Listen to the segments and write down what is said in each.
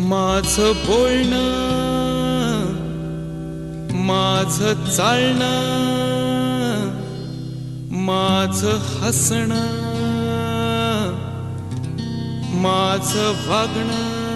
माझ बोलणं माझ चालणं माझ हसणं माझ वागणं.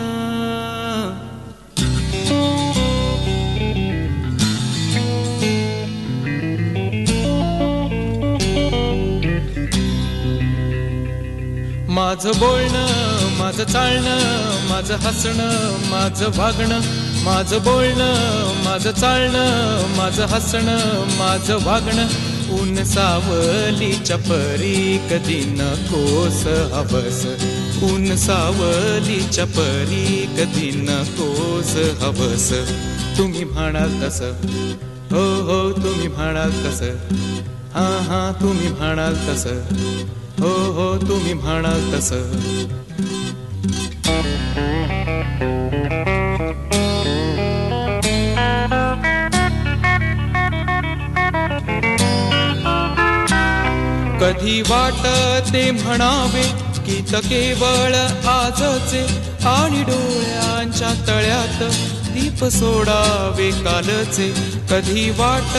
माझं बोलणं माझं चालणं माझं हसणं माझं वागणं माझं बोलणं माझं चालणं माझं हसणं माझं वागणं. ऊन सावलीच्या परी कधी नकोस हवस. ऊन सावलीच्या परी कधी नकोस हवस. तुम्ही म्हणाल तस. हो हो तुम्ही म्हणाल तस. हा हा तुम्ही म्हणाल तसं. हो हो तुम्ही म्हणाल तस. कधी वाट ते म्हणावे गीत केवळ आजचे आणि डोळ्यांच्या तळ्यात दीप सोडावे कालचे. कधी वाट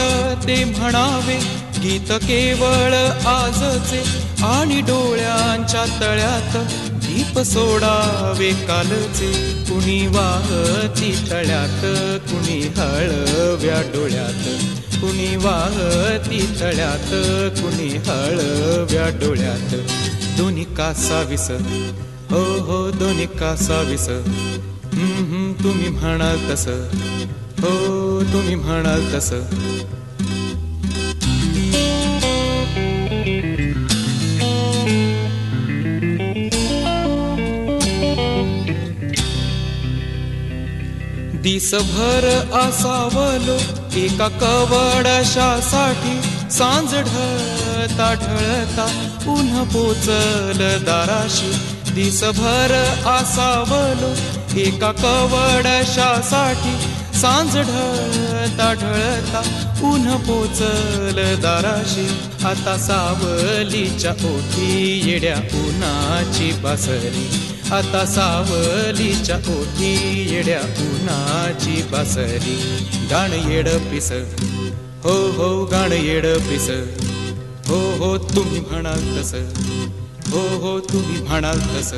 ते म्हणावे गीत केवळ आजचे आणि डोळ्यांच्या तळ्यात दीप सोडावे कालचे. कुणी वाहती तळ्यात कुणी हळव्या डोळ्यात. कुणी वाहती तळ्यात कुणी हळव्या डोळ्यात. दोन्ही कासावीस हो हो दोन्ही कासावीस तुम्ही म्हणाल तस. हो तुम्ही म्हणाल तसं. दिसभर असावलो एका कवडशासाठी सांज ढळता ढळता पुन्हा पोचल दाराशी. दिसभर असावलो एका कवडशासाठी सांज ढळता ढळता पुन्हा पोचल दाराशी. आता सावलीच्या ओठी येड्या उन्हाची बासरी आता सावलीच्या ओठी येड्या उन्हाची बासरी गाण येड पिस. हो हो गाण येड पिस. हो हो तुम्ही म्हणाल तस. हो हो तुम्ही म्हणाल तस.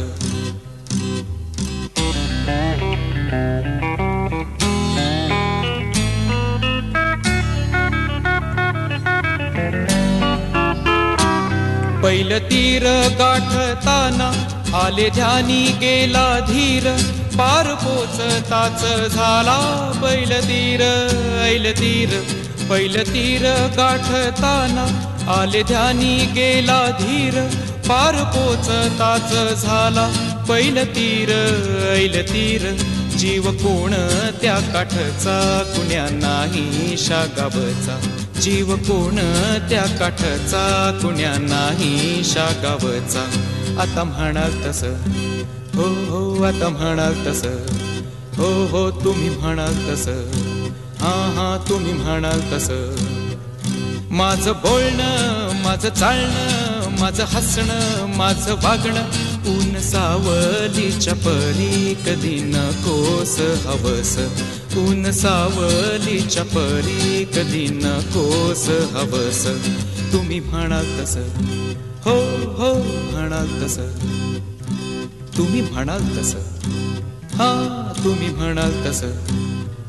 पहिलं तीर गाठताना आले ध्यानी गेला धीर पार पोचताच झाला बैल तीर. ऐल तीर पहिलं तीर गाठताना आले ध्यानी गेला धीर पार पोचताच झाला पहिलं तीर. ऐल तीर जीव कोण त्या काठचा कुण्या नाही शागावचा. जीव कोण त्या काठचा कुण्या नाही शागावचा. आता म्हणाल तस. हो हो आता म्हणाल तस. हो हो तुम्ही म्हणाल तस. हा हा तुम्ही म्हणाल तस. माझं बोलणं माझं चालणं माझं हसणं माझं वागणं ऊन सावलीच्या परी कधी नकोस हवस. ऊन सावलीच्या परी कधी नकोस हवस. तुम्ही म्हणाल तसं. हो हो म्हणाल तस. तुम्ही म्हणाल तस. हा तुम्ही म्हणाल तस.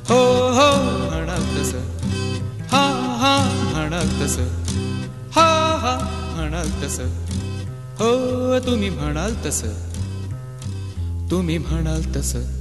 हो हो म्हणाल तस. हा हा म्हणाल तस. हा हा म्हणाल तस. हो तुम्ही म्हणाल तस. तुम्ही म्हणाल तसं.